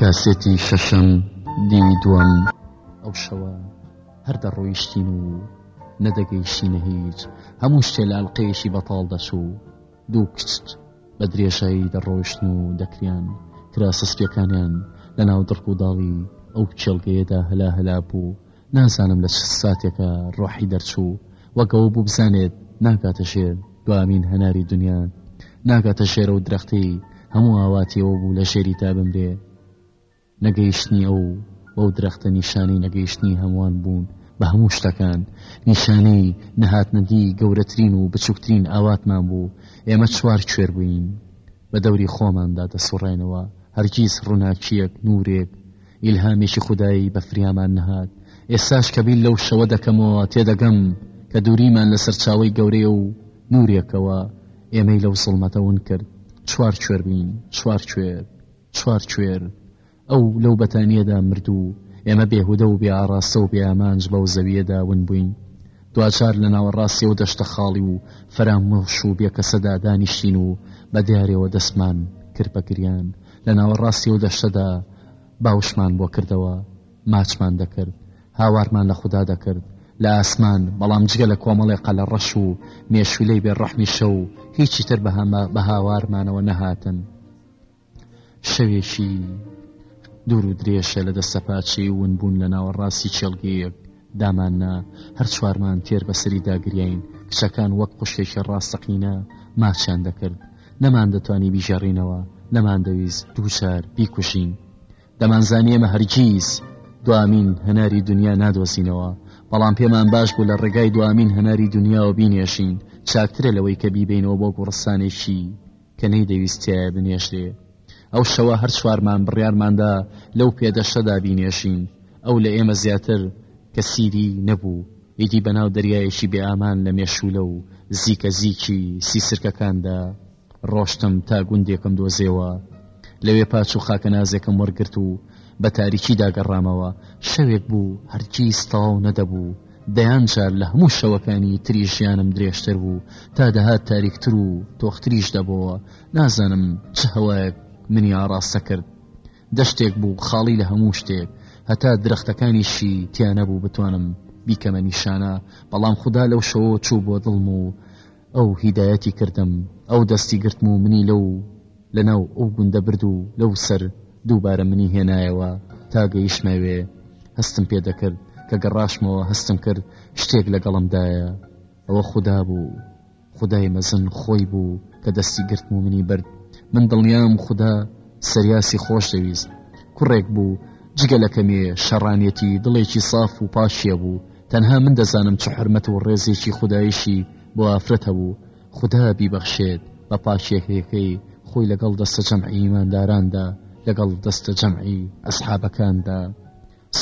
کاسێتی شەشەم دیوی دووەم. ئەو شەوە هەر دەڕۆیشتین و نەدەگەیشتینە هیچ، هەموو شتێ لە ئەلقەیەکی بەتاڵ دەچوو، دوو کچ بە درێژایی دەڕۆیشتن و دەکریان، کراسە سپیەکانیان لە ناو دڕک و داڵی ئەو کێڵگەیەدا هەلا هەلا بوو، نازانم لە چ ساتێکا ڕۆحی دەرچوو، وەک ئەوە بوو بزانێت ناگاتە ژێر دوامین هەناری دونیا، ناگاتە ژێر ئەو درەختەی هەموو ئاواتی ئەو بوو لە ژێریدا بمرێ. نەگەیشتنی ئەو بەو درەختە نیشانەی نەگەیشتنی هەمووان بوون بە هەموو شتەکان، نیشانەی نەهاتنەدی گەورەترین و بچووکترین ئاواتمان بوو، ئێمە چوار کوێر بووین بە دەوری خۆماندا دەسوڕێنەوە، هەرگیز ڕووناکییەک، نوورێک، ئیلهامێکی خودایی بە فریامان نەهات، ئێستاش کە بیر لەو شەوە دەکەمەوە تێدەگەم کە دووریمان لە سەرچاوەی گەورەیە و نوورێکەوە ئێمەی لەو زوڵمەتە ون کرد چوارکوێر بین، چوارکوێر، چوارکوێر، ئەو لەو بەتانییەدا مرد و ئێمە بێهودە و بێئاڕاستە و بێئامانج بەو زەوییەدا ون بووین. دواجار لە ناوەڕاستی ئەو دەشتە خاڵی و فەرامۆش و بێکەسەدا دانیشتین و بە دیارێوە دەستمان کرد بە گریان. لە ناوەڕاستی ئەو دەشتەدا باوشمان بۆ کردەوە. ماچمان دەکرد. هاوارمان لە خودا دەکرد. لە ئاسمان، بەڵام جگە لە کۆمەڵێ قەلەڕەش و مێشوولەی بێڕەحمی شەو، هیچی تر بە هاوارمانەوە نەهاتن. شەوێکی دوور و درێژە لە دەستەپاچەی ونبوون لە ناوەڕاستی چێڵگەیەک داماننا هەر چوارمان تێر بەسەری داگریین کچەکان وەک قشتێکی ڕاستەقینە ماچیان دەکرد نەمان دەتوانی بیژەڕینەوە نەمان دەویست دووچار بیکوژین دەمانزانانی ئەمە هەرگیز دوامین هەناری دنیا نادۆزینەوە بەڵام پێمان باش بوو لە ڕێگای دوامین هەناری دنیاوە بینێشین چاکترە لەوەی کە بیبینەوە بۆ گوڕستانێکی کە نەیدەویست تیایا بنێژرێ. ئەو شەوە هەر چوارمان بڕیارمان دا لەو پێدەشتەدا بینێژین. ئەو لە ئێمە زیاتر کەسیری نەبوو. ئیدی بەناو دەریایەکی بێ ئامان لە مێشوولە و زیکە زیکی سیسرکەکاندا ڕۆشتم تا گوندێکم دۆزێوە. لەوێ پاچ و خاکە نازێکم وەرگرت و بە تاریکیدا گەڕامەوە. شەوێک بوو هەرگیز تەواو نەدەبوو. دەیان جار لە هەموو شەوەکانی تری ژیانم درێژتر بوو تا دەهات تاریکتر و تۆختریش دەبەوە نازانم چ هەوایەک منی ئاڕاستە کرد دەشتێک بوو خاڵی لە هەموو شتێک هەتا درەختەکانیشی تیانەبوو بتوانم بیکەمە نیشانە بەڵام خوددا لەو شەوە چوو بۆ دڵم و ئەو هیدایەتی کردم ئەو دەستی گرتم و منی لەو لەناو ئەو گوندە برد و لەو سەر دووبارە منی هێنایەوە تا گەیشمەوێ هەستم پێ دەکرد کە گەڕاشمەوە هەستم کرد شتێک لەگەڵمدایە ئەوە خودا بوو خدای مەزن خۆی بوو کە دەستی گرتم و منی برد من دڵنیام خودا سریاسی خۆشدەویست کوڕێک بوو جگە لە کەمێ شەڕانێتی دڵێکی ساف و پاکیە بوو، تەنها من دەزانم چ حورمەت و ڕێزێکی خودایشی بۆ ئافرەت هەبوو، خودا بیبەخشێت بە پاکێهیەکەی خۆی لەگەڵ دەستە جەمعی ئیمانداراندا لەگەڵ دەستە جەمعی ئەسحابەکاندا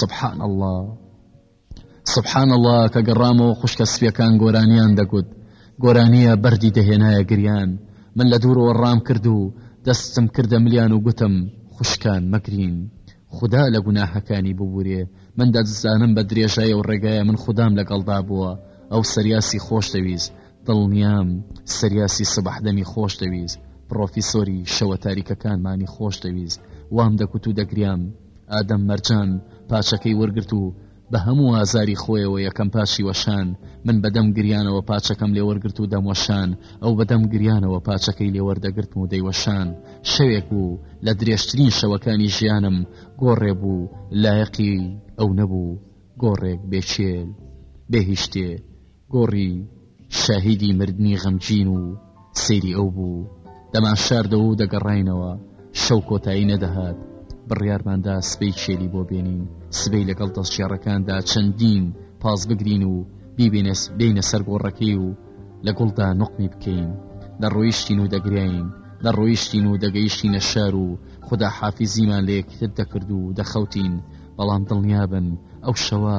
سبحان اللە. سبحان اللە کە گەڕامەوە خوشکە سپیەکان گۆرانیان دەگوت گۆرانیە بەردی دەهێنایە گریان من لە دوورەوە ڕام کرد و دەستم کردە ملیان و گوتم خوشکان مەگرین خدا لە گوناهەکانی ببورێ من دەدزانم بە درێژای و ڕێگایە من خوددام لەگەڵدا بووە ئەو سەریاسی خۆش دەویست دڵنیام سریاسی سبح دەمی خۆش دەویست پڕۆفیسۆری شەوە تاریکەکانمانی خۆش دەویست وام دەکوت و دەگریام ئادەم مەرجان پاچەکەی وەرگرت و بە هەموو ئازاری خۆیەوە یەکەم پاچی وەشان من بەدەم گریانەوە پاچەکەم لێ وەرگرت و دەموەشان ئەو بەدەم گریانەوە پاچەکەی لێ وەردەگرتم و دەیوەشان شەوێک بوو لە درێژترین شەوەکانی ژیانم گۆڕێ بوو لایەقی ئەو نەبوو گۆڕێک بێچێل بێهیشتێ گۆڕی شاهیدی مردنی غەمگین و سەیری ئەو بوو، دەمانشاردەوە و دەگەڕاینەوە، شەو کۆتایی نەدەهات، بڕیارماندا سبەی کێلی بۆ بێنین، سبەی لەگەڵ دەستگێڕەکاندا چەندین پاس بگرین و بیبەینە بێینە سەر گۆڕەکەی و لە گوڵدا نوقمی بکەین، دەڕۆیشتین و دەگریاین، دەڕۆیشتین و دەگەیشتینە شار و خوداحافیزیمان لە یەکتر دەکرد و دەخەوتین، بەڵام دڵنیابن ئەو شەوە.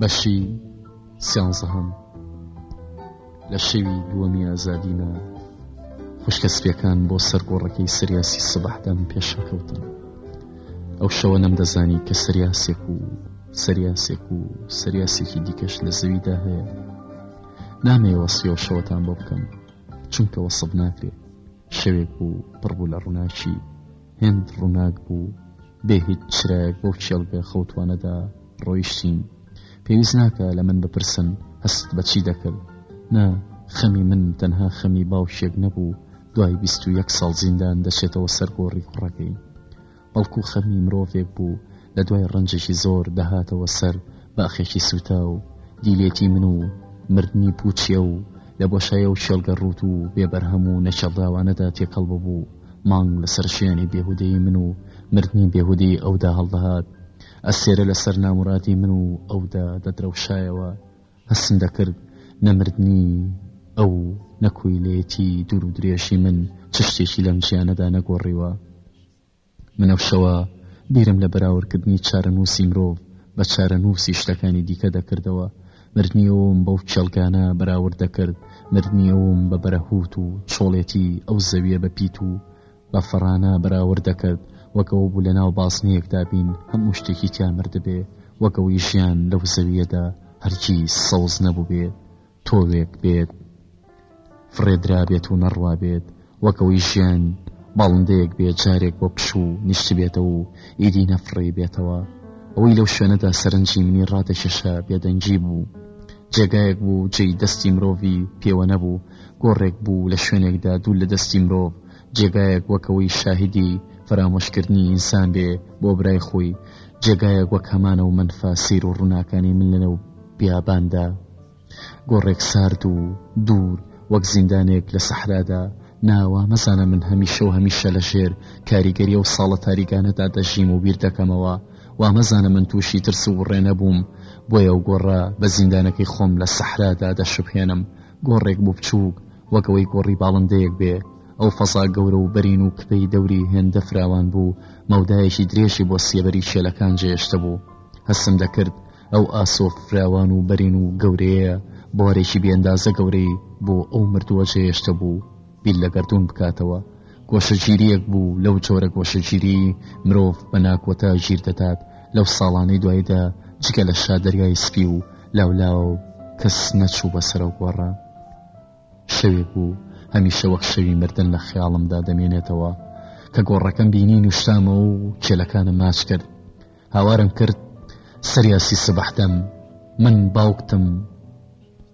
بەشی سیانزەهەم لە شەوی دووەمی ئازادینا خوشکە سپیەکان بۆ سەر گۆڕەکەی سریاسی سبحدان پێشەکەوتن ئەو شەوە نەم دەزانی کە سریاسێک و سریاسێک و سریاسێکی دیکەش لە زەویدا هەیە نامێ وەسیۆ شەوەتان بۆ بکەم چونکە وەسب ناکرێت شەوێک بوو پڕبوو لە ڕووناکی هێند ڕووناک بوو بێ هیچ چرایەک بەو کێڵگە خەوتوانەدا ڕۆیشتین پێویست ناکە لە من بپرسن هەست بەچی دەکرد نا خەمی من تەنها خەمی باوشێک نەبوو دوای بیست و یەک ساڵ زیندان دەچێتەوە سەرگۆڕی کوڕەکەی بەڵکو خەمی مرۆڤێک بوو لە دوای ڕنجێکی زۆر دەهاتەوە سەر باخێکی سووتا و دیلێتی من و مردنی پوچە و لە بۆشایە و کێڵگە ڕووت و بێبەرهەم و نەکێڵراوانەدا تێکەڵ ببوو، مانگ لەسەر ژیانی بێهودەی من و مردنی بێهودەی ئەودا هەڵدەهات، ئەستێرە لەسەر نامورادی من و ئەودا دەدرەوشایەوە، هەستم دەکرد نە مردنی ئەو و نە کۆیلەیەتی دوور و درێژی من چ شتێکی لەم ژیانەدا نەگۆڕیوە. من ئەو شەوە بیرم لە بەراوردکردنی چارەنووسی مرۆڤ بە چارەنووسی شتەکانی دیکە دەکردەوە، مردنی ئەوم بەو کێڵگانە بەراورد دەکرد، مردنی ئەوم بە بەرهوت و چۆڵێتی ئەو زەوییە بە پیت و بە فڕانە بەراورد دەکرد، وەک ئەوە بوو لەناو بازنەیەکدا بین هەموو شتێکی تیا مردبێ، وەک ئەوەی ژیان لەو زەوییەدا هەرگیز سەوز نەبووبێت. تۆوێک بێت فڕێدرابێت و نەڕوابێت وەکەوەی ژیان باڵندەیەک بێت جارێک بۆ پشوو نیشتبێتەوە و ئیدی نەفڕی بێتەوە ئەوەی لەو شوێنەدا سەرنجی منی ڕادەکێشە بێدەنگی بوو جێگایەک بوو جێی دەستی مرۆڤی پێوە نەبوو گۆڕێک بوو لە شوێنێکدا دوور لە دەستی مرۆڤ جێگایەک وەکەوەی شاهدی فەرامۆشکردنی ئینسان بێ بۆ برای خۆی جێگایەک وەک هەمانە و منفا سیر و ڕووناکانی من لەنەو بیاباندا گۆڕێک سارد و دوور وەک زیندانێک لە سەحرادا، نا وا مەزانە من هەمیشە و هەمیشە لە ژێر کاریگەری ئەو ساڵە تاریگانەدا دەژیم و بیر دەکەمەوە، وا مەزانە من تووشی ترس و وڕێ نەبووم، بۆیە ئەو گۆڕە بە زیندانەکەی خۆم لە سەحرادا دەشوبهێنم، گۆڕێک بوو بچووک وەک ئەوەی گۆڕی باڵندەیەک بێ، ئەو فەزا گەورە و بەرین و کپەی دەوری هێندە فراوان بوو، مەودایەکی درێژی بۆ سێبەری شێلەکان جێهێشتبوو، هەستم دەکرد، ئەو ئاسۆ فراوان و بەرین و گەورەیە بوارێکی بێ ئەندازە گەورەی بۆ ئەو مردووە جێهێشتە بوو بیر لە گەردوون بکاتەوە گۆشەگیریەک بوو لەو جۆرە گۆشەگیری مرۆڤ بە ناکۆتا ژیر دەدات لەو ساڵانەی دوایدا جگە لە شا دەریای سپی و لاولاوە و کەس نەچوو بە سەرەو گۆڕە شەوێک بوو هەمیشە وەک شەوی مردن لە خیاڵمدا دەمێنێتەوە کە گۆڕەکەم بینی نوشتامەوە و کێلەکانم ماچ کرد هاوارم کرد سەریا سی سبح دەم من باوکتم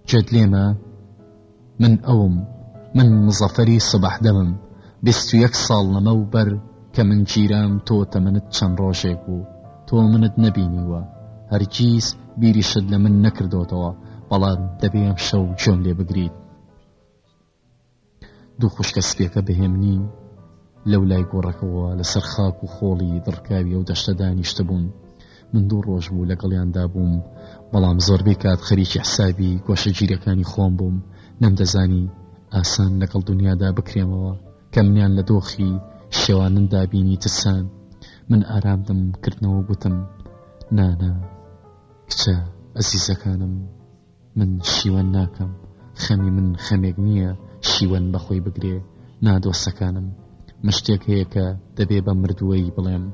جێت لێمە من ئەوم من مزەفەری سبح دەمم بیست و یەک ساڵ لەمە و بەر کە من گیرام تۆ تەمەنت چەند ڕۆژێک بوو تۆ منت نەبینیوە هەرگیز بیریشت لە من نەکردۆتەوە بەڵام دەبێ ئەمشەو گوێم لێ بگریت دوو خوشکە سپێکە بەهێمنی لەو لای گۆڕەکەەوە لەسەر خاک و خۆڵی دڕکاوی و دەشتە دانیشتە بوون من دوو ڕۆژ بوو لەگەڵیاندا بووم بەڵام زۆربەی کات خەریکی حسابی گۆشە گیرەکانی خۆم بووم نەمدەزانی ئاسان لەگەڵ دنیادا بکرێمەوە کە منیان لە دۆخی شێوانن دابینی ترسان من ئارامدم کردنەوە گوتم نانا کچە ئەزیزەکانم من شیوەن ناکەم خەمی من خەمێک نییە شیوەن بەخۆی بگرێ نادۆسەکانم من شتێک هەیە کە دەبێ بە مردووەی بڵێم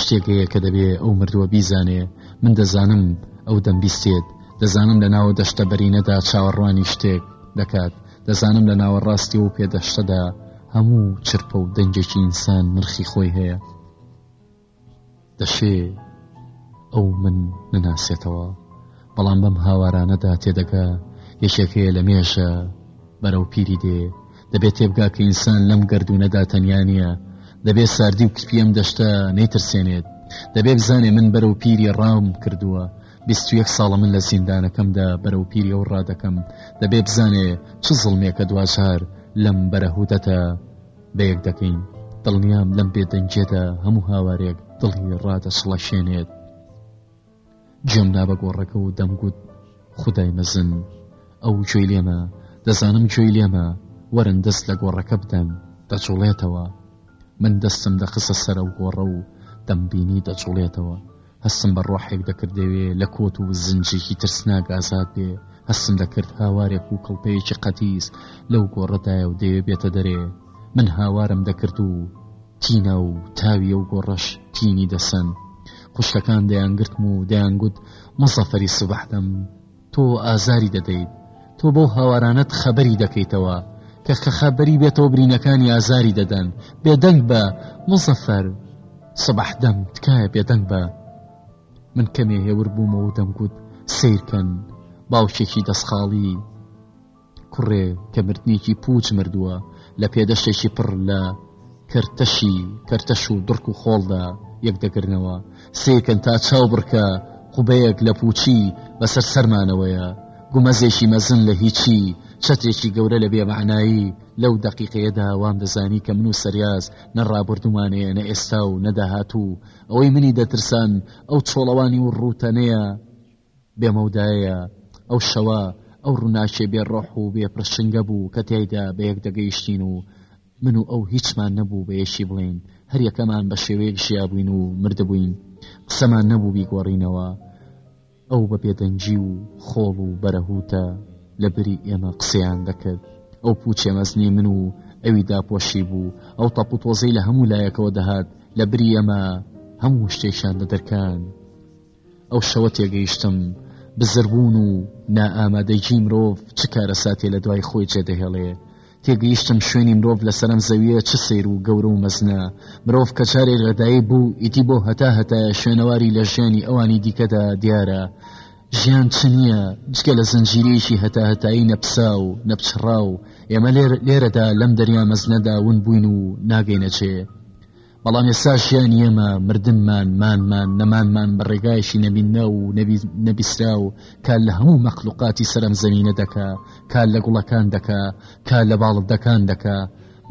شتێک هەیە کە دەبێ ئەو مردووە بیزانێ من دەزانم ئەو دەمبیستێت دەزانم لە ناوە دەشتە بەرینەدا چاوەڕوانی شتێک دەکات دەزانم لە ناوە ڕاستی و پێدەشتەدا هەموو چرپە و دەنجێکی ئینسان نرخی خۆی هەیە دەشێ ئەو من نەناسێتەوە بەڵام بەم هاوارانەدا تێدەگا یەکێک هەیە لە مێژە بەرەو پیری دێ دەبێت تێبگا کە ئینسان لەم گردونەدا تەنیا نییە دەبێت ساردی و کسپی ئەم دەشتە نەیترسێنێت دەبێت بزانێ من بەرەو پیری ڕاوم کردووە بیستویەک ساڵە من لە زیندانەکەمدا بەرەو پیری ئەو ڕادەکەم دەبێت بزانێ چ زڵمێکە دوجار لەم بەرەهودەتە بەیەک دەکەین دڵنیام لەم بێدەنگێدا هەموو هاوارێک دڵی ڕادەسڵەشێنێت جێم نا بە گۆڕەکە و دەمگوت خدای مەزن ئەو جوێی لێمە دەزانم جوێی لێمە وەرن دەست لە گۆڕەکە بدەن دەچوڵێتەوە من دەستم دەخسە سەرە و گۆڕە و دەمبینی دەچوڵێتەوە هەستم بە ڕۆحێک دەکرد دەوێ لە کۆت و زنجێکی ترسناک ئازاد بێ هەستم دەکرد هاوارێک و کڵپەیەکی قەتیس لەو گۆڕەدایە و دەیە بێتە دەرێ من هاوارم دەکرد و تینە و تاویە و گۆڕەش تینی دەسەن خوشکەکان دەیانگرتم و دەیانگوت مەزەفەری سوبحدەم تۆ ئازاری دەدەیت، تۆ بەو هاوارانەت خەبەری دەکەیتەوە، کە کە خەبەری بێتەوە برینەکانی ئازاری دەدەن، بێدەنگ بە موزەفەر سبح دەم تکایە بێدەنگ بە. من کەمێ هێور بوومەوە و دەمگوت سەیرکەن باوکێکی دەسخاڵی، کوڕێ کە مردنیکی پوچ مردووە لە پێدەشتێکی پڕ لە کەرتەشی کەرتەش و دڕک و خۆڵدا یەک دەگرنەوە سێکەن تا چاو بڕکە قوبەیەک لە پوچی بەسەر سەرمانەوەیە گومەزێکی مەزن لە هیچی چەتێکی گەورە لە بێمەعنایی لەو دەقیقەیەدا وام دەزانی کە من و سەریاز نە ڕابردومانەیە نە ئێستا و نەداهات و ئەوەی منی دەترسان ئەو چۆڵەوانی و ڕوتەنەیە بێ مەودایە، ئەو شەوە، ئەو ڕووناکییە بێ ڕۆح و بێ پڕشنگە بوو کە تیایدا بە یەک دەگەیشتین و من و ئەو هیچمان نەبوو بە یەکی بڵێین، هەر یەکەمان بە شێوەیەک ژیابووین و مردبووین، قسەمان نەبوو بیگۆڕینەوە، ئەو بە بێدەنگی و خۆڵ و بەرەهووتە لە بری ئێمە قسەیان دەکرد، ئەو پووچێ مەزنەی من و ئەوی داپۆشیبوو، ئەو تەپ و تۆزەی لە هەموو لایەکەوە دەهات لە بری ئێمە هەموو شتێکیان دەدرکاند. ئەو شەوە تێگەیشتم بزربوون و نائامادەیی مرۆڤ چ کارەساتێ لە دوای خۆی جێدەهێڵێ تێگەیشتم شوێنی مرۆڤ لەسەرم زەویە چ سەیر و گەورە و مەزنە مرۆڤ کە جارێ لەدایی بوو ئیدی بۆ هەتا هەتایە شوێنەواری لە ژیانی ئەوانی دیکەدا دیارە ژیان چ نییە جگە لە زنجیرەیەکی هەتا هەتایی نەپسا و نەپچڕا و ئێمە لێر لێرەدا لەم دەریا مەزنەدا ون بووین و ناگەینەچێ بەڵام ئێستا ژیانی ئێمە مردنمان، مانمان، نەمانمان بە ڕێگایەکی نەبینراو و نەبیسراو کار لە هەموو مەخلوقاتی سەر ئەم زەمینە دەکا، کار لە گوڵەکان دەکا، کار لە باڵندەکان دەکا.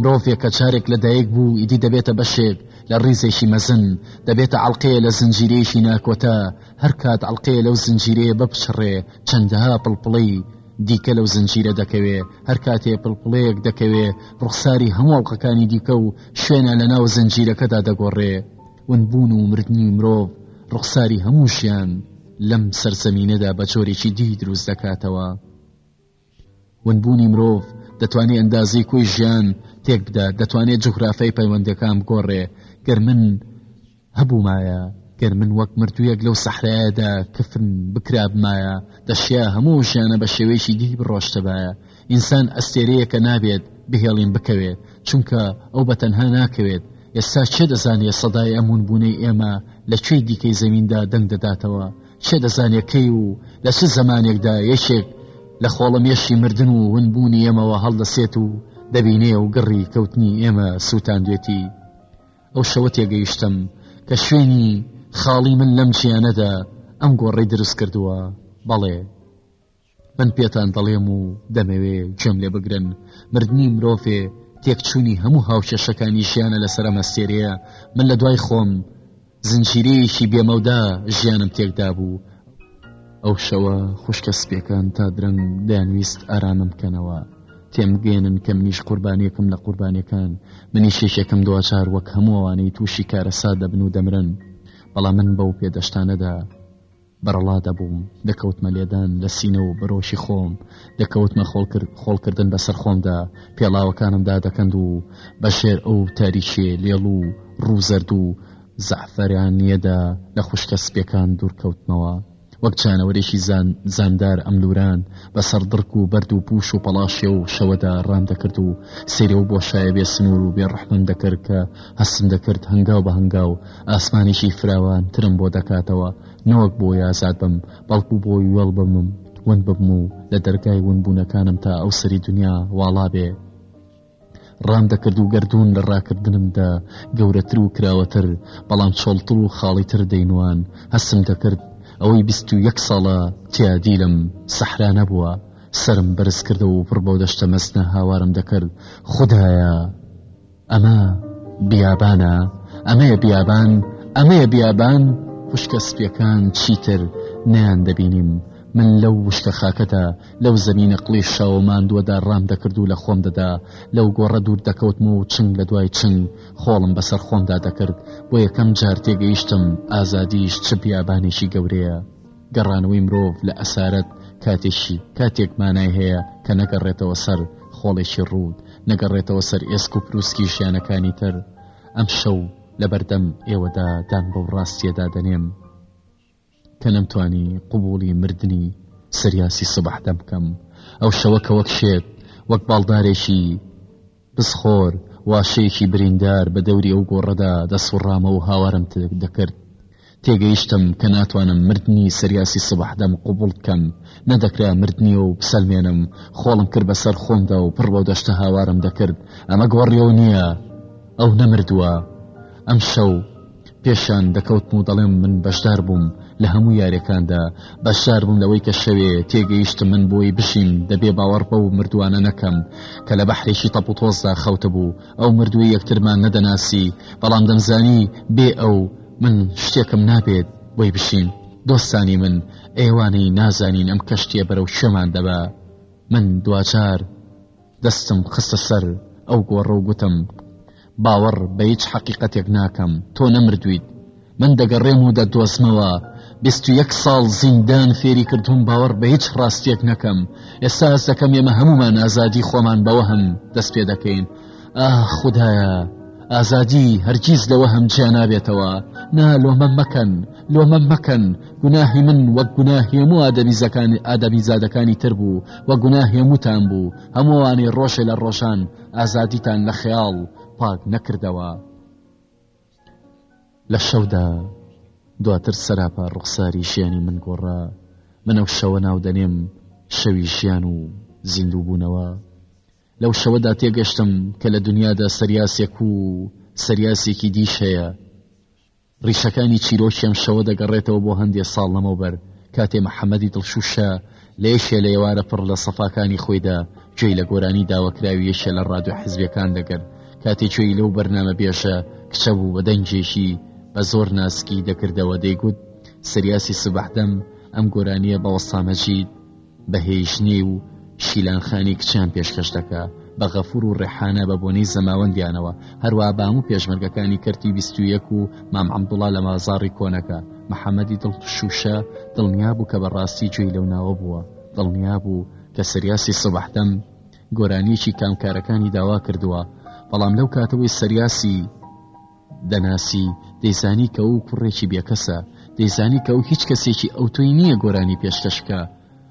مرۆڤێک کە جارێک لەدایک بوو ئیدی دەبێتە بەشێک لە ڕیزێکی مەزن، دەبێتە ئەڵقەیە لە زنجیرەیەکی ناکۆتا، هەر کات ئەڵقەیە لەو زنجیرەیە بپچڕێ چەندەها پڵپڵەی دیکە لەو زنجیرە دەکەوێ، هەر کاتێ پڵپڵەیەک دەکەوێ ڕوخساری هەموو ئەڵقەکانی دیکە و شوێنە لە ناو زنجیرەکەدا دەگۆڕێ ونبوون و مردنی مرۆڤ ڕوخساری هەموو ژیان لەم سەرزەمینەدا بە جۆرێکی دی دروست دەکاتەوە ونبوونی مرۆڤ دەتوانێت ئەندازی کوی ژیان تێک بدات دەتوانێت جوگرافای پەیوەندەکان بگۆڕێ گەر من هەبوومایە گەر من وەک مردوویەک لەو سەحرایەدا کفن بکرابمایە دەشیا هەموو ژیانە بە شێوەیەکی دی بڕۆشتبایە ئینسان ئەستێرەیەکە نابێت بهێڵین بکەوێت چونکە ئەو بە تەنها ناکەوێت ئێستا چێ دەزانێ سەدای ئەمون بوونەی ئێمە لە کوێی دیکەی زەمیندا دەنگ دەداتەوە چێ دەزانێکەی و لە چ زمانێکدا یەکێک لە خۆڵە مێشی مردن و ونبوونی ئێمەوە هەڵدەسێت و دەبینێ و گڕی کەوتنی ئێمە سووتاندێتی ئەو شەوە تێگەیشتم کە شوێنی خاڵی من لەم جیانەدا ئەم گۆڕەی دروست کردووە بەڵێ من پێتان دەڵێم و دەمەوێ گوێم لێ بگرن مردنی مرۆڤێ تێکچوونی هەموو هاوکێشەکانی ژیانە لەسەر ئەم ئەستێرەیە من لە دوای خۆم زنجیرەیەکی بێمەودا ژیانم تێکدا بوو ئەو شەوە خوشکە سپیەکان تا درەنگ دەیانویست ئارامم بکەنەوە تێم بگەێنن کە منیش قوربانیەکم لە قوربانیەکان منی شێشێکم دواچار وەک هەمووانەی تووشی کارەسا دەبن و دەمرن بەڵام من بەو پێدەشتانەدا بەڕەڵا دەبووم دەکەوتمە لێدان لە سینە و بەرۆشی خۆم دەکەوتمە خۆڵکرد خۆڵکردن بەسەر خۆمدا پێڵاوەکانمدا دەکەند و بەشێر ئەو تاریشێ لێڵ و ڕووزەرد و زەعفەرانییەدا لە خوشکە سپییەکان دوورکەوتمەوە. وەک جانەوەرێکی زان زاندار ئەملووران بە سەر دڕک و بەرد و پووش و پەڵاشێ و شەوەدا ڕام دەکرد و سەیری ئەو بۆشایە بێ سنوور و بێ ڕەحمم دەکرد کە هەستم دەکرد هەنگاو بە هەنگاو ئاسمانێکی فراوانترم بۆ دەکاتەوە نەوەک بۆی ئازاد بم بەڵکوو بۆی وێڵ بمم ون ببم و لە دەرگای ونبوونەکانم تا ئەو سەری دنیا واڵا بێ. ڕام دەکرد و گەردوون لە ڕاکردنمدا گەورەتر و کراوەتر بەڵام چۆڵتر و خاڵیتر دەینوان، هەستم دەکرد ئەوەی بیست و یەک ساڵە تیا دیلم سەحرا نەبووە، سەرم بەرز کردەوە و پڕ بەو دەشتە مەزنە هاوارم دەکرد، خودایە ئەمە بیابانە؟ ئەمەیە بیابان؟ ئەمەیە بیابان؟ خوشکە سپیەکان چیتر نەیاندەبینیم، من لەو وشکە خاکەدا، لەو زەمینە قڵیشە و ماندووەدا ڕام دەکرد و لە خۆم دەدا، لەو گۆڕە دوور دەکەوتم و چنگ لە دوای چنگ خۆڵم بەسەر خۆمدا دەکرد، بۆ یەکەم جار تێگەیشتم ئازادیش چ بیابانێکی گەورەیە. گەڕانەوەی مرۆڤ لە ئەسارەت کاتێکی کاتێک مانای هەیە کە نەگەڕێتەوە سەر خۆڵێکی ڕووت، نەگەڕێتەوە سەر ئێسک و پرووسکی ژیانەکانی تر. ئەمشەو لەبەردەم ئێوەدا دان بەو ڕاستییەدا دەنێم. کە نەمتوانی قبوڵی مردنی سریاسی سبحدە بکەم، ئەو شەوە کە وەک شێت، وەک باڵدارێکی پسخۆر، واشەیەکی بریندار بە دەوری ئەو گۆڕەدا دەسوڕامەوە و هاوارم دەکرد، تێگەیشتم کە ناتوانم مردنی سریاسی سبحدەم قبوڵ بکەم، نەدەکرا مردنی ئەو بسەلمێنم، خۆڵم کرد بەسەر خۆمدا و پڕ بەو دەشتە هاوارم دەکرد، ئەمە گۆڕیەوە نییە، ئەو نەمردووە، ئەمشەو. پێشیان دەکەوتم و دەڵێم من بەشدار بووم لە هەموو یاریەکاندا بەشدار بووم لەوەی کە شەوێ تێگەیشتم من بۆی بژیم دەبێ باوەڕ بە و مردوانە نەکەم کە لە بەحرێکی تەپ و تۆزدا خەوتە بوو ئەو مردووی یەکترمان نەدەناسی بەڵام دەمزانی بێ ئەو من شتێکم نابێت بۆی بشیم دۆستانی من ئێوانەی نازانین ئەم کەشتیە بەرەو شوێمان دەبا من دواجار دەستم خستە سەر ئەو گۆڕە و گوتم، باوەڕ بە هیچ حەقیقەتێک ناکەم، تۆ نەمردوویت، من دەگەڕێم و دەتدۆزمەوە، بیست و یەک ساڵ زیندان فێری کردووم باوەڕ بە هیچ ڕاستییەک نەکەم، ئێستا هەست دەکەم ئێمە هەموومان ئازادی خۆمان بە وەهم دەست پێ دەکەین. ئاه خودایە! ئازادی هەرگیز لە وەهم جیا نابێتەوە. نا لۆمەم مەکەن. لۆمەم مەکەن گوناهی من وەک گوناهی هەموو ئادەمیزەکانی ئادەمیزادەکانی تر بوو و گوناهی هەمووتان بوو هەمووانی ڕۆژێ لە ڕۆژان ئازادیتان لە خەیاڵ پاک نەکردەوە لە شەودا دواتر سەراپا ڕوخساری ژیانی من گۆڕا من ئەو شەوە ناو دەنێم شەوی ژیان و زیندوو بوونەوە لەو شەوەدا تێگەشتم کە لە دنیادا سەریاسێک و سەریاسێکی دیش هەیە ڕیشەکانی چیرۆکی ئەم شەوە دەگەڕێتەوە بۆ هەندێ ساڵ لەمەوبەر، کاتێ محەمەدی دڵشووشە لە یەکێ لە ئێوارە پڕ لە سەفاکانی خۆیدا گوێی لە گۆرانی داوەکراوی یەکێ لە ڕادیۆ حیزبییەکان دەگرت، کاتێ گوێی لەو بەرنامەبێژە کچە بوو بە دەنگێکی بە زۆر ناسکی دەکردەوە دەیگوت، سریاسی سبحدم، ئەم گۆرانییە بە وەستا مەجید، بە هێژنی و شیلانخانی کچان پێشکەش دەکا بە غەفور و ڕێحانە بە بۆنەی زەماوەندیانەوە هەروە بام و پێشمەرگەکانی کەرتی بیستویەک و مام عەبدوڵا لە مازاڕی کۆنەکە محەممەدی دڵ شوشە دڵنیا بوو کە بەڕاستی گوێی لەو ناوە بووە دڵنیا بوو کە سریاسی سبحدەم گۆرانیەکی کامکارەکانی داوا کردووە بەڵام لەو کاتەوەی سریاسی دەناسی، دەیزانی کە ئەو کوڕێکی بێکەسە، دەیزانی کە ئەو هیچ کەسێکی ئەوتۆی نییە گۆرانی پێشکەش بکا،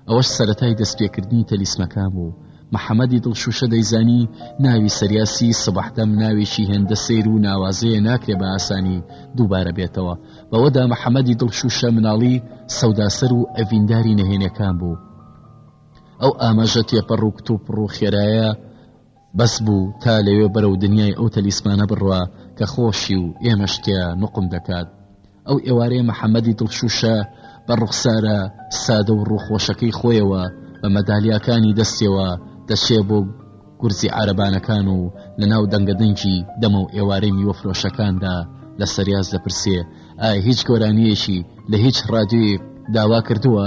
ئەوەش سەرەتای دەستپێکردنی تەلیسمەکان بوو، محەمەدی دڵشووشە دەیزانی ناوی سریاسی سبحدم ناوێکی هێندە سەیر و ناوازەیە ناکرێ بە ئاسانی دووبارە بێتەوە، بەوەدا محەمەدی دڵشووشە مناڵی سەوداسەر و ئەڤینداری نەهێنێکان بوو. ئەو ئاماژە تێپەڕ و کتوپڕ و خێرایە، بەس بوو تا لەوێ بەرەو دنیای ئەو تەلیسمانە بڕوا کە خۆشی و ئێمەش تێیا نوقم دەکات. ئەو ئێوارەیە محەمەدی دڵشووشە بە ڕوخسارە سادە و ڕووخۆشەکەی خۆیەوە بە مەدالیاکانی دەستیەوە دەچێ بۆ گورزی عارەبانەکان و لە ناو دەنگە دەنگی دەمەو ئێوارەی میوە فرۆشەکاندا لە سەریاس دەپرسێ ئایا هیچ گۆرانیەکی لە هیچ ڕادیۆیەک داوا کردووە؟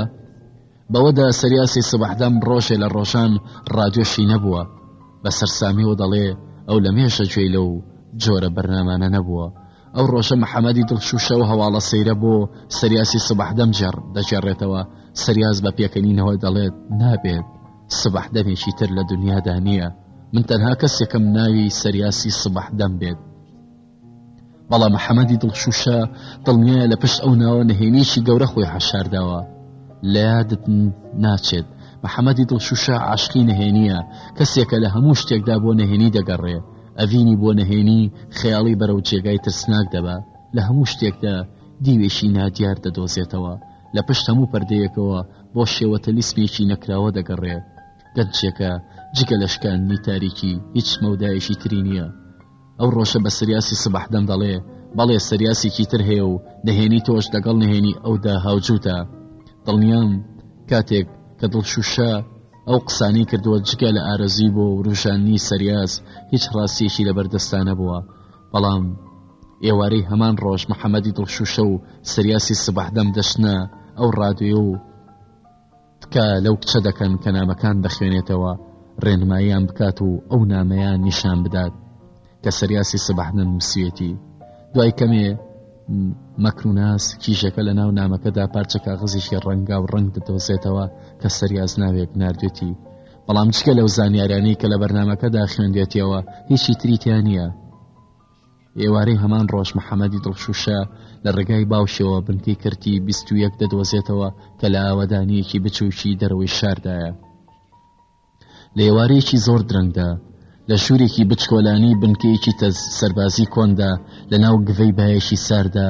بەوەدا سریاسی سبەحدەم ڕۆژێ لە ڕۆژان ڕادیۆشی نەبووە، بە سەرسامیەوە دەڵێ ئەو لەمێژە گوێی لەو جۆرە بەرنامانە نەبووە. ئەو ڕۆژە محەمەدی دڵشووشە و هەواڵە سەیرە بۆ سریاسی سبەحدەم جێڕ دەگێڕێتەوە، سریاس بە پێکەنینەوە دەڵێت نابێت، سبەحدەمێکی تر لە دنیادا نییە، من تەنها کەسێکم ناوی سریاسی سبەحدەم بێت. بەڵام حەمەدی دڵشوشە دڵنیایە لە پشت ئەو ناوە نهێنیشی گەورە خۆی حەشارداوە لە یادت ناچێت محەممەدی دڵشوشە عاشقی نهێنیە کەسێکە لە هەموو شتێکدا بۆ نهێنی دەگەڕێ ئەڤینی بۆ نهێنی خەیاڵی بەرەو جێگای ترسناک دەبا لە هەموو شتێکدا دیوێکی نادیار دەدۆزێتەوە لە پشت هەموو پردەیەکەوە بۆ شێوەتە لیسمێکی نەکراوە دەگەڕێ گەنجێکە جگە لە شکاندنی تاریکی هیچ مەودایەکی تری نییە ئەو ڕۆشە بە سریاسی سبح دەم دەڵێ، بەڵێ سریاسێکی تر هەیە و نهێنی تۆش لەگەڵ نهێنی ئەودا هاوجووتە. دڵنیام کاتێک کە دڵشووشە ئەو قسانەی کردووە جگە لە ئارەزووی بۆ وروژاندنی سریاس هیچ ڕاستییەکی لەبەر دەستا نەبووە، بەڵام ئێوارەی هەمان ڕۆژ محەمەدی دڵشووشە و سریاسی سبح دەم دەچنە ئەو ڕادوێ و تکایە لەو کچە دەکەن کە نامەکان دەخوێنێتەوە ڕێنماییان بکات و ئەو نامەیان نیشان بدات کە سەریاسی سەبحنە نووسێتی دوای کەمێ مەکروناس کیژەکە لە ناو نامەکەدا پارچە کاغزیشی ڕەنگا و ڕنگ دەدۆزێتەوە کە سەریاز ناوێک نردێتی بەڵام چکە لەو زانیارانی کە لە بەرنمەکەدا خوێندێتیەوە هیچی تریتیان نییە ئێوارەی هەمان ڕۆژ محەمەدی دڵشوشە لە ڕێگای باوکیەوە بنکەی کەرتی بیست و یەک دەدۆزێتەوە کە لە ئاوەدانیەکی بچوکی دەرەوەی شاردایە لە ئێوارەیەکی زۆر درەنگدا لە شوورێکی بچکۆلانی بنکەیەکی تەز سەربازی کۆندا لە ناو گڤەی بایەکی ساردا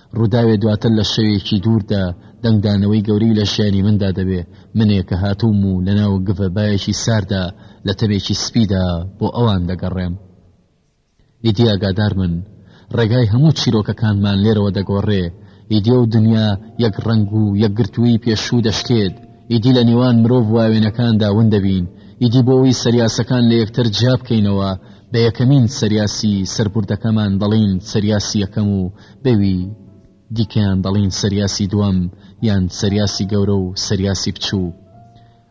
ڕووداوێ دواتر لە شەوێکی دووردا دەنگدانەوەی گەورەی لە ژیانی مندا دەبێ، منێ کە هاتووم و لە ناو گڤە بایەکی ساردا لە تەبێکی سپیدا بۆ ئەوان دەگەڕێم. ئیدی ئاگادار بن، ڕێگای هەموو چیرۆکەکانمان لێرەوە دەگۆڕێ، ئیدی ئەو دنیا یەک ڕەنگ و یەکگرتوویی پێشوو دەشکێت، ئیدی لە نێوان مرۆڤ واوێنەکاندا ون دەبین، ئیدی بۆ ئەوەی سەریاسەکان لە یەکتر جیا بکەینەوە، بە یەکەمین سەریاسی سەربوردەکەمان دەڵێین سەریاسی یەکەم و بەوی دیکەیان دەڵین سریاسی دوەم یان سریاسی گەورە و سریاسی بچوو.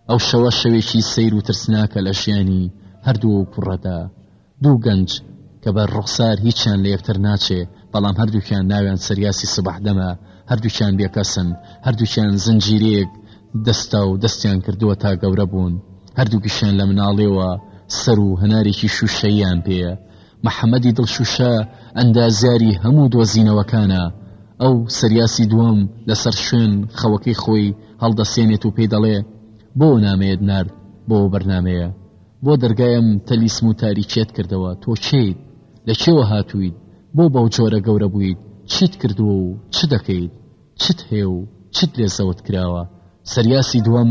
ئەو شەوە شەوێکی سەیر و ترسناکە لە ژیانی هەردوو کوڕەدا. دوو گەنج کە بە روخسار هیچیان لە یەکتر ناچێ بەڵام هەردووکیان ناویان سریاسی سبەح دەمە، هەردووکیان بێکەسن، هەردووکیان زنجیرەیەک دەستە و دەستیان کردووە تا گەورە بوون. هەردووکیشیان لە مناڵیەوە سەر و هەنارێکی شووشەییان پێیە. محەمەدی دڵ شوشە ئەندازیاری هەموو دۆزینەوەکانە، ئەو سریاسی دووەم لەسەر شوێن خەوەکەی خۆی هەڵدەسێنێت و پێی دەڵێ، بۆ نامەیەت نارد بۆ بەرنامەیە؟ بۆ دەرگایم تەلیسم و تاریکیت کردەوە؟ تۆ کێیت؟ لە کوێوە هاتوویت؟ بۆ بەوجۆرە گەورە بوویت؟ چیت کردووە و چ دەکەیت؟ چت هەیە و چت لێ زەوت کراوە؟ سریاسی دووەم.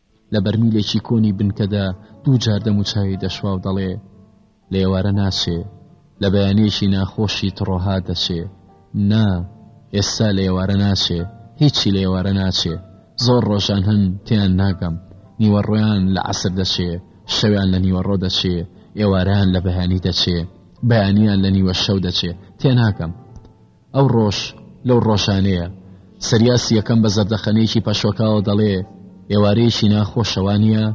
لە بەرمیلێکی کۆنی بنکەدا دوو جار دەموچاوی دەشوا و دەڵێ، لە ئێوارە ناچێ، لە بەیانییەکی ناخۆشی تڕۆهات دەچێ، نا، ئێستا لە ئێوارە ناچێ، هیچی لە ئێوارە ناچێ، زۆر ڕۆژان هەن تێیان ناگەم، نیوەڕۆیان لە عەسر دەچێ، شەویان لە نیوەڕۆ دەچێ، ئێوارەیان لە بەیانی دەچێ، بەیانیان لە نیوەشەو دەچێ، تێناگەم. ئەو ڕۆژ لەو ڕۆژانەیە. سەریاسی یەکەم بە زەردەخەنەیەکی پەشۆکاوە دەڵێ، ئێوارەیەکی ناخۆشە وانیە؟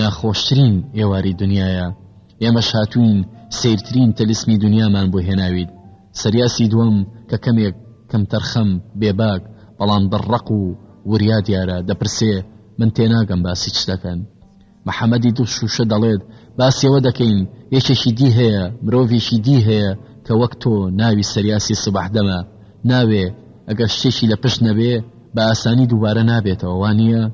ناخۆشترین ئێوارەی دنیایە. ئێمەش هاتووین سەیرترین تەلیسمی دنیامان بۆ هێناویت. سەریاسی دووەم کە کەمێک کەمتەرخەم، بێباک، بەڵام دڕڕەق و وریا دیارە، دەپرسێ، من تێناگەم باسی چ دەکەن؟ محەمەدی دڵ شووشە دەڵێت، باسی ئەوە دەکەین، یەکێکی دی هەیە، مرۆڤێکی دی هەیە کە وەک تۆ ناوی سەریاسی سوبح دەمە، ناوێ ئەگەر شتێکی لە پشت نەبێ بە ئاسانی دووبارە نابێتەوە، وا نییە؟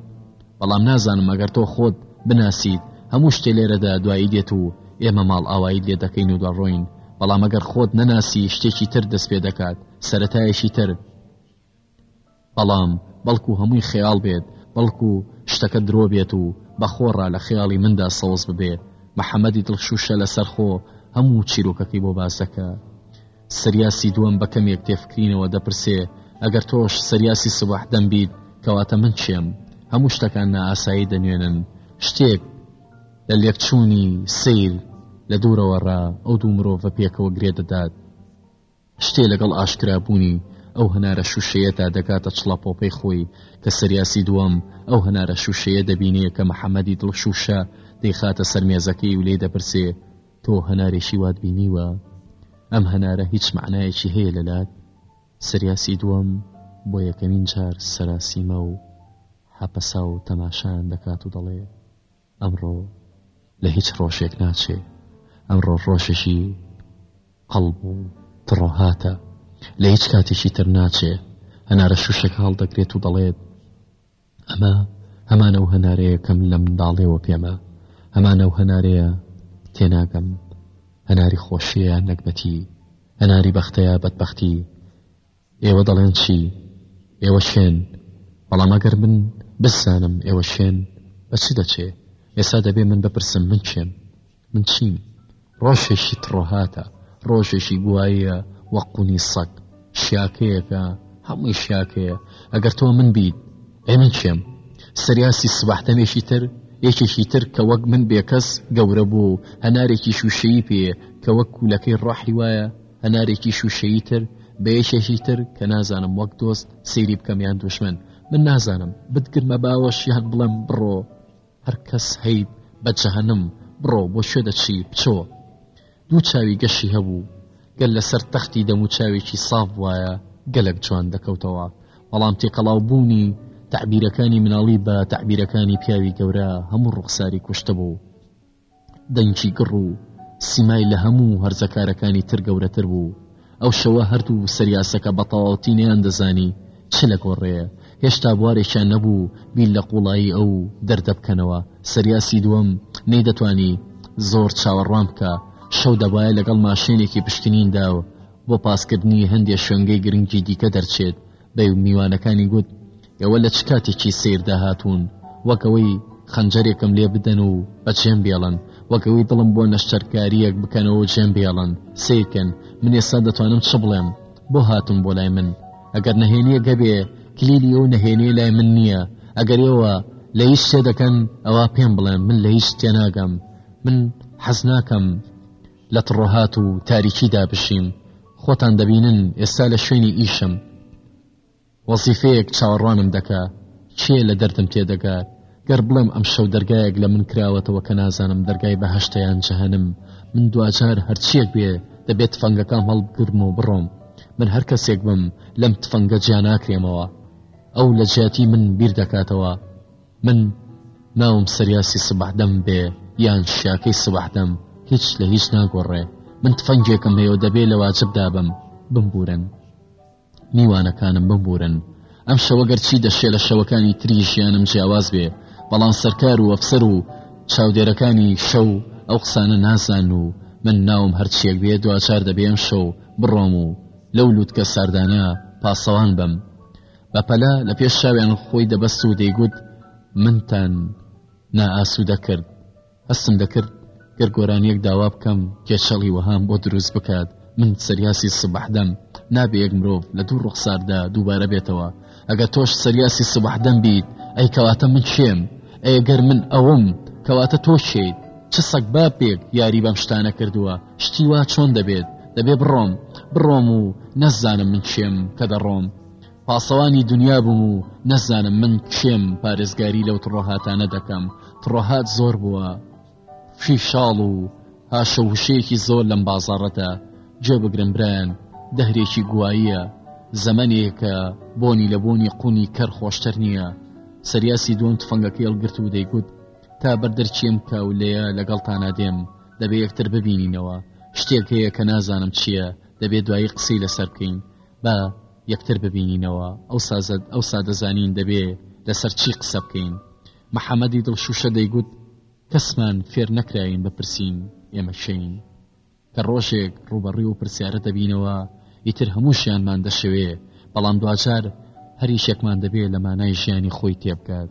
بەڵام نازانم ئەگەر تۆ خۆت بناسیت، هەموو شتێ لێرەدا دوایی دێت و ئێمە ماڵئاواییت لێ دەکەین و دەڕۆین، بەڵام ئەگەر خۆت نەناسی شتێکی تر دەست پێ دەکات، سەرەتایەکی تر. بەڵام بەڵکو هەمووی خەیاڵ بێت، بەڵکو شتەکە درۆ بێت و بەخۆڕا لە خەیاڵی مندا سەوز ببێ. محەمەدی دڵشووشە لەسەرخۆ هەموو چیرۆکەکەی بۆ باس دەکا. سریاسی دووەم بە کەمێک تێفکرینەوە دەپرسێ، ئەگەر تۆش سریاسی سبح دەم بیت، کەواتە من کێم؟ هەموو شتەکان نائاسایی دەنوێنن. شتێک لە لێکچوونی سەیر لە دوورەوە را ئەو دوو مرۆڤە پێکەوە گرێ دەدات. شتێ لەگەڵ ئاشکرا بوونی ئەو هەنارە شووشەیەدا دەگاتە چڵەپۆپەی خۆی کە سریاسی دووەم ئەو هەنارە شووشەیە دەبینێ کە محەمەدی دڵ شووشە دەیخاتە سەر مێزەکەی و لێی دەپرسێ، تۆ هەنارێکی وات بینیوە؟ ئەم هەنارە هیچ مەعنایەکی هەیە لە لات؟ سریاسی دووەم بۆ یەکەمین جار سەراسیمە و حەپەساو تەماشایان دەکات و دەڵێ. ئەمڕۆ لە هیچ ڕۆژێک ناچێ ئەمڕۆ ڕۆژێکی قەڵب و تڕۆهاتە لە هیچ کاتێکی تر ناچێ هەنارە شوشێک هەڵ دەگرێت و دەڵێت ئەمە هەمانە و هەنارەیە کەم لە منداڵێەوە پێمە هەمانە و هەنارەیە تێناگەم هەناری خۆشیە نەگبەتی هەناری بەختەیە بەدبختی ئێوە دەڵێن چی؟ ئێوە کێن؟ بەڵام ئەگەر من بزانم ئێوە کێن بە چی دەچێ؟ ئێستا دەبێ من بپرسم من کێم؟ من چیم؟ ڕۆژێکی تڕۆهاتە، ڕۆژێکی گوایە وە قونی سەگ، شیاکەیەکە هەمووی شیاکەیە، ئەگەر تۆ من بیت، ئێ من کێم؟ سریاسی سباحتەمێکی تر یەکێکی تر کە وەک من بێکەس گەورە بوو و هەنارێکی شووشەیی پێ کە وەک کوولەکەی ڕاحی وایە هەنارێکی شووشەیی تر، بە یەکێکی تر کە نازانم وەک دۆست سەیری بکەم یان دوژمن، من نازانم، بتگرمە باوەش یان بڵێم بڕۆ، هەر کەس هەیت بە جەهەنم، بڕۆ، بۆ کوێ دەچی، بچۆ. دوو چاوی گەشی هەبوو، گەر لەسەر تەختی دەموچاوێکی ساف بوایە گەلەک جوان دەکەوتەوە، بەڵام تێکەڵاو بوونی تەعبیرەکانی مناڵی بە تەعبیرەکانی پیاوی گەورە هەموو ڕووخساری کوشتبوو. دەنکی گڕ و سیمای لە هەموو هەرزەکارەکانی تر گەورەتر بوو. ئەو شەوە هەردوو سەریاسەکە بە تەواوەتی نەیاندەزانی چ لە گۆڕێیە. هێشتا بوارێکیان نەبوو بیر لە قووڵایی ئەو دەردە بکەنەوە. سەریاسی دووەم نەیدەتوانی زۆر چاوەڕوان بکا. شەو دەبایە لەگەڵ ماشێنێکی پشکنیندا بۆ پاسکردنی هەندێ شوێنگەی گرنگی دیکە دەرچێت. بە میوانەکانی گوت ئێوە لە چ کاتێکی سیردا هاتوون وەکەوەی خەنجەرێکم لێ بدەن و بە چێم بێڵن وەکەوەی دڵم بۆ نەشتەرکاریەک بکەنەوە جێم بێڵن سیرکەن من ئێستا دەتوانم چ بڵێم بۆ هاتم بۆ لای من ئەگەر نەهێنیە گەبێ کلیلی ئەو نەهێنێ لای من نییە ئەگەر ئێوە لە هیچ شتێ دەکەن ئەوە پێم بڵێن من لە هیچ تێناگەم من حەز ناکەم لە تڕۆهات و تاریکیدا بژیم خۆتان دەبینن ئێستا لە شوێنی ئیشم وەزیفەیەک چاوەڕوانم دەکا کێ لە دەردم تێدەگات گەر بڵێم ئەم شەو دەرگایەک لە من کراوەتەوە کە نازانم دەرگای بە هەشتەیان جەهنم من دواجار هەرچیەک بێ دەبێت فەنگەکان هەڵبگرم و بڕۆم من هەر کەسێک بم لەم تفەنگە جیاناکرێمەوە ئەو لە جیاتی من بیر دەکاتەوە من ناوم سریاسی سبح دەم بێ یان شیاکەی سبح دەم هیچ لە هیچ ناگۆڕێ من تفەنگێکم هەیە و دەبێ لە واجبدا بم بمبورن میوانەکانم بمبورن ئەم شەوەگەر چی دەشێ لە شەوەکانی تری ژیانم جیاواز بێ بەڵام سەرکار و ئەفسەر و چاودێرەکانی شەو ئەو قسانە نازان و من ناوم هەرچیەک بێ دواچار دەبێم شەو بڕۆم و لەو لووتکە ساردانە پاسەوان بم بە پەلە لە پێش چاویان خۆی دەبەست و دەیگوت منتان نائاسوودە کرد هەستم دەکرد گەر گۆرانیەک داوا بکەم کێشەڵی وەهام بۆ دروست بکات من سریاسی سبحدەم نابێ یەک مرۆڤ لە دوو ڕوخساردا دووبارە بێتەوە ئەگە تۆش سریاسی سبحدەم بیت ئەی کەواتە من شێم ئەگەر من ئەوم کەواتە تۆ شیت چ سەگ با پێک یاری بەم شتانە کردووە شتی وا چۆن دەبێت دەبێ بڕۆم بڕۆم و نەزانم من شێم کە دەڕۆم پاسەوانی دنیا بووم و نەزانم من کێم پارێزگاری لەو تڕۆهاتانە دەکەم تڕۆهات زۆر بووە فیشاڵ و هاشە وشەیەکی زۆر لەم بازاڕەتە جێ بگرم برایان دەهرێکی گواییە زەمەنێکە بۆنی لە بۆنی قونی کەر خۆشتر نییە سەریاسی دوم تفەنگەکەی هەڵگرت و دەیگوت تا بەردەرچیم کاولەیە لەگەڵتانا دێم دەبێ یەکتر ببینینەوە شتێک هەیە کە نازانم چییە دەبێت دوایی قسەی لەسەر بکەین با یەکتر ببینینەوە ئەوسا دەزانین دەبێ لەسەر چی قسە بکەین محەمەدی دڵشوشە دەیگوت کەسمان فێر نەکراوین بپرسین ئێمە شین کە ڕۆژێک ڕوبەڕی و پرسیارە دەبینەوە ئیتر هەموو ژیانمان دەشەوێ بەڵام دواجار هەریشێکمان دەبێ لە مانای ژیانی خۆی تێبگات